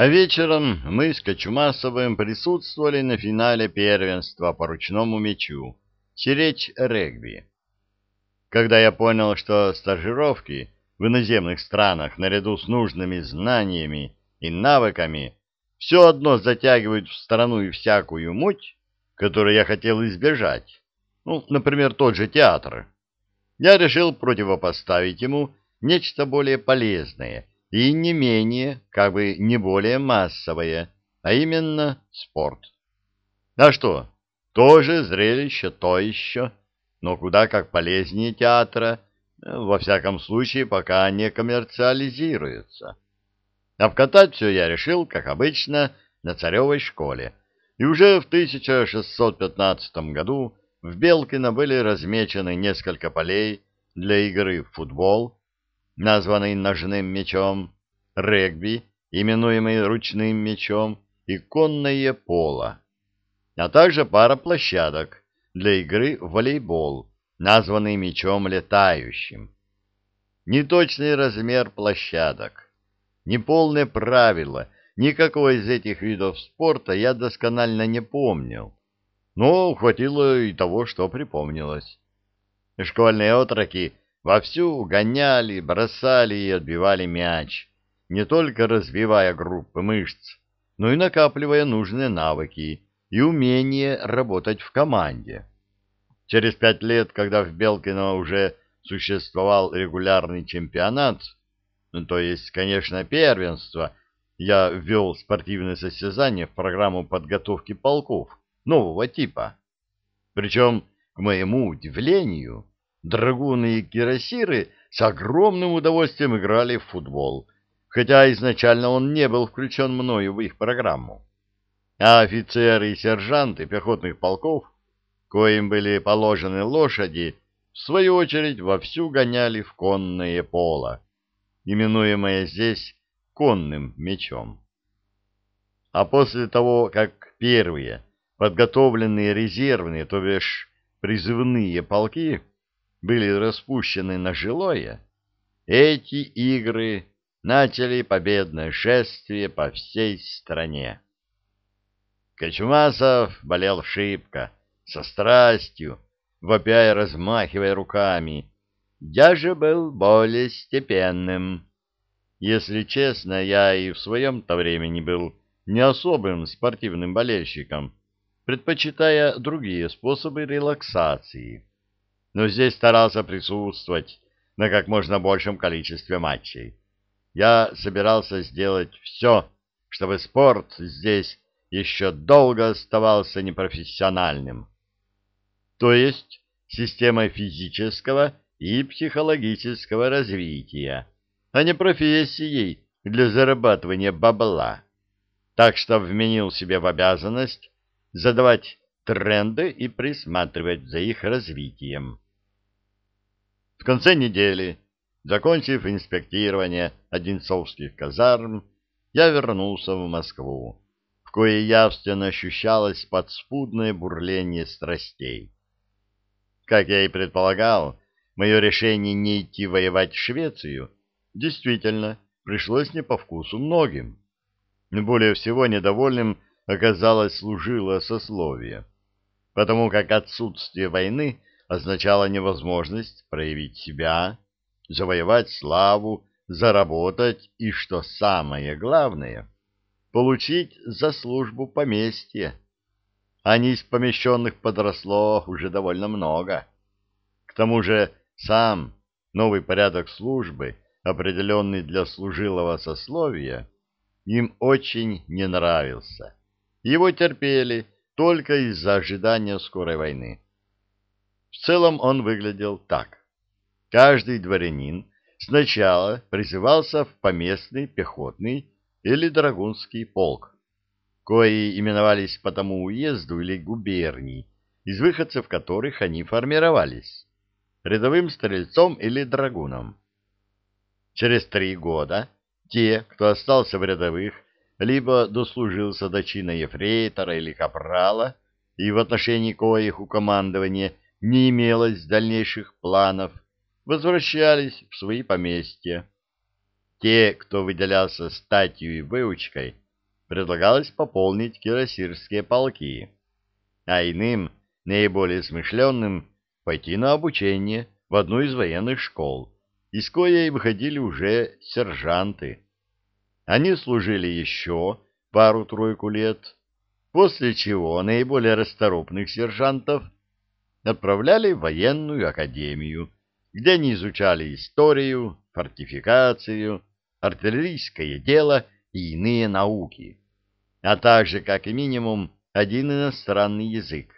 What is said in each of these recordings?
А вечером мы с Кочумасовым присутствовали на финале первенства по ручному мячу «Сиречь регби». Когда я понял, что стажировки в иноземных странах наряду с нужными знаниями и навыками все одно затягивают в страну и всякую муть, которую я хотел избежать, ну, например, тот же театр, я решил противопоставить ему нечто более полезное и не менее, как бы не более массовое, а именно спорт. А что, тоже зрелище, то еще, но куда как полезнее театра, во всяком случае, пока не коммерциализируется. Обкатать все я решил, как обычно, на царевой школе, и уже в 1615 году в Белкино были размечены несколько полей для игры в футбол, названный ножным мячом, регби, именуемый ручным мячом, и конное поло, а также пара площадок для игры в волейбол, названный мячом летающим. Неточный размер площадок, неполные правила, никакого из этих видов спорта я досконально не помнил, но хватило и того, что припомнилось. Школьные отроки вовсю гоняли, бросали и отбивали мяч, не только развивая группы мышц, но и накапливая нужные навыки и умение работать в команде. Через пять лет, когда в Белкино уже существовал регулярный чемпионат, ну, то есть, конечно, первенство, я ввел спортивное состязание в программу подготовки полков нового типа. Причем, к моему удивлению, драгуны и кирасиры с огромным удовольствием играли в футбол, хотя изначально он не был включен мною в их программу. А офицеры и сержанты пехотных полков, коим были положены лошади, в свою очередь вовсю гоняли в конное поло, именуемое здесь конным мечом. А после того, как первые подготовленные резервные, то бишь призывные полки, были распущены на жилое, эти игры начали победное шествие по всей стране. Кочумасов болел шибко, со страстью, вопя и размахивая руками. Я же был более степенным. Если честно, я и в своем-то времени был не особым спортивным болельщиком, предпочитая другие способы релаксации. Но здесь старался присутствовать на как можно большем количестве матчей. Я собирался сделать все, чтобы спорт здесь еще долго оставался непрофессиональным. То есть системой физического и психологического развития, а не профессией для зарабатывания бабла. Так что вменил себе в обязанность задавать тренды и присматривать за их развитием. В конце недели, закончив инспектирование Одинцовских казарм, я вернулся в Москву, в кое явственно ощущалось подспудное бурление страстей. Как я и предполагал, мое решение не идти воевать в Швецию действительно пришлось не по вкусу многим. Более всего недовольным оказалось служило сословие, потому как отсутствие войны означало невозможность проявить себя, завоевать славу, заработать и, что самое главное, получить за службу поместье. А из помещенных подросло уже довольно много. К тому же сам новый порядок службы, определенный для служилого сословия, им очень не нравился. Его терпели только из-за ожидания скорой войны. В целом он выглядел так. Каждый дворянин сначала призывался в поместный пехотный или драгунский полк, кои именовались по тому уезду или губернии, из выходцев которых они формировались, рядовым стрельцом или драгуном. Через три года те, кто остался в рядовых, либо дослужился до чина ефрейтора или капрала, и в отношении коих у командования не имелось дальнейших планов, возвращались в свои поместья. Те, кто выделялся статью и выучкой, предлагалось пополнить кирасирские полки, а иным, наиболее смышленным, пойти на обучение в одну из военных школ, из коей выходили уже сержанты. Они служили еще пару-тройку лет, после чего наиболее расторопных сержантов отправляли в военную академию, где они изучали историю, фортификацию, артиллерийское дело и иные науки, а также, как минимум, один иностранный язык.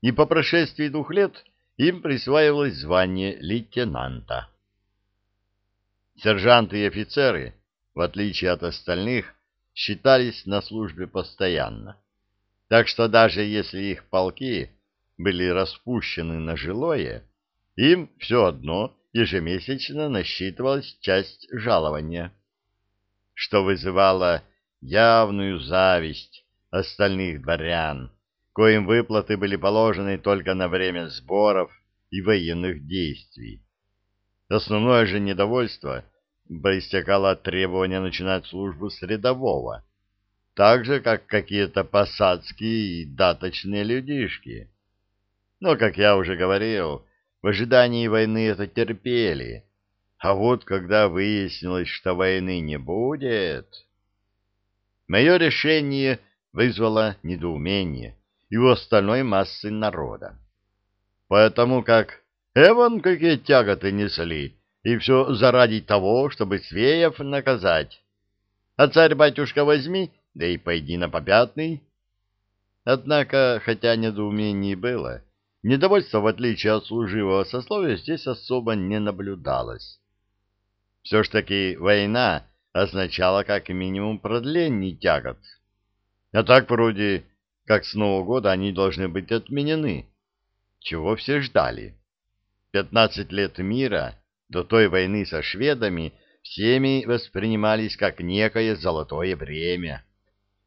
И по прошествии двух лет им присваивалось звание лейтенанта. Сержанты и офицеры, в отличие от остальных, считались на службе постоянно. Так что даже если их полки были распущены на жилое, им все одно ежемесячно насчитывалась часть жалования, что вызывало явную зависть остальных дворян, коим выплаты были положены только на время сборов и военных действий. Основное же недовольство проистекало от требования начинать службу с рядового, так же, как какие-то посадские и даточные людишки. Но, как я уже говорил, в ожидании войны это терпели, а вот когда выяснилось, что войны не будет... Мое решение вызвало недоумение и у остальной массы народа. Потому как Эван какие тяготы несли, и все заради того, чтобы Свеев наказать. А царь-батюшка возьми, да и пойди на попятный. Однако, хотя недоумений было, недовольства, в отличие от служивого сословия, здесь особо не наблюдалось. Все ж таки война означала как минимум продление тягот. А так вроде как с Нового года они должны быть отменены. Чего все ждали? Пятнадцать лет мира до той войны со шведами всеми воспринимались как некое золотое время,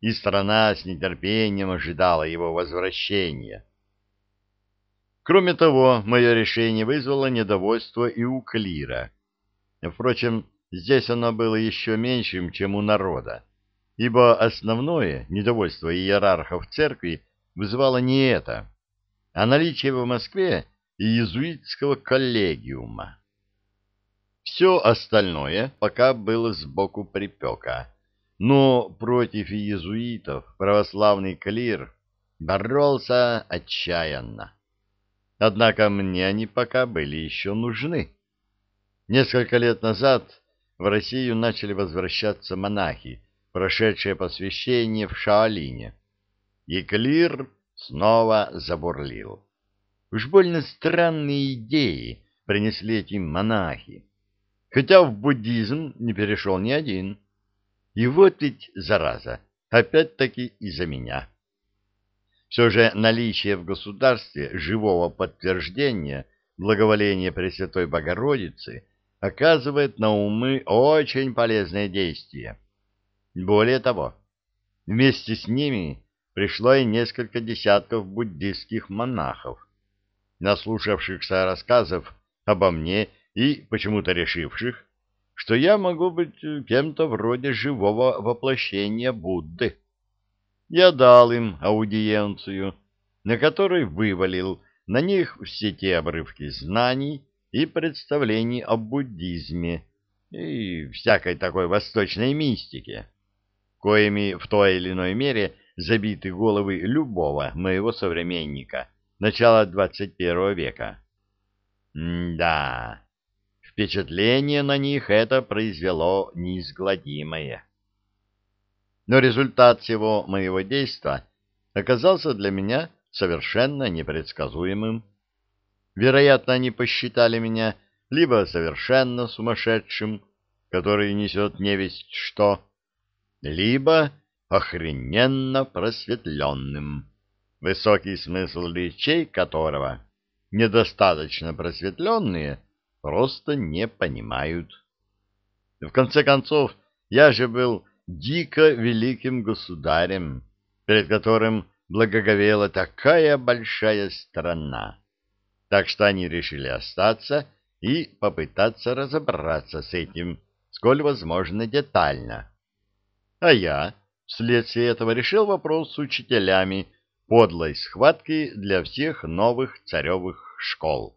и страна с нетерпением ожидала его возвращения. Кроме того, мое решение вызвало недовольство и у Клира. Впрочем, здесь оно было еще меньшим, чем у народа, ибо основное недовольство иерархов церкви вызывало не это, а наличие в Москве иезуитского коллегиума. Все остальное пока было сбоку припека, но против иезуитов православный клир боролся отчаянно. Однако мне они пока были еще нужны. Несколько лет назад в Россию начали возвращаться монахи, прошедшие посвящение в Шаолине, и клир снова забурлил. Уж больно странные идеи принесли эти монахи, хотя в буддизм не перешел ни один. И вот ведь, зараза, опять-таки из-за меня. Все же наличие в государстве живого подтверждения благоволения Пресвятой Богородицы оказывает на умы очень полезное действие. Более того, вместе с ними пришло и несколько десятков буддистских монахов, наслушавшихся рассказов обо мне и почему-то решивших, что я могу быть кем-то вроде живого воплощения Будды я дал им аудиенцию, на которой вывалил на них все те обрывки знаний и представлений о буддизме и всякой такой восточной мистике, коими в той или иной мере забиты головы любого моего современника начала 21 века. М да, впечатление на них это произвело неизгладимое. Но результат всего моего действия оказался для меня совершенно непредсказуемым. Вероятно, они посчитали меня либо совершенно сумасшедшим, который несет невесть что, либо охрененно просветленным, высокий смысл речей которого недостаточно просветленные просто не понимают. В конце концов, я же был дико великим государем, перед которым благоговела такая большая страна. Так что они решили остаться и попытаться разобраться с этим, сколь возможно детально. А я, Вследствие этого решил вопрос с учителями подлой схватки для всех новых царевых школ.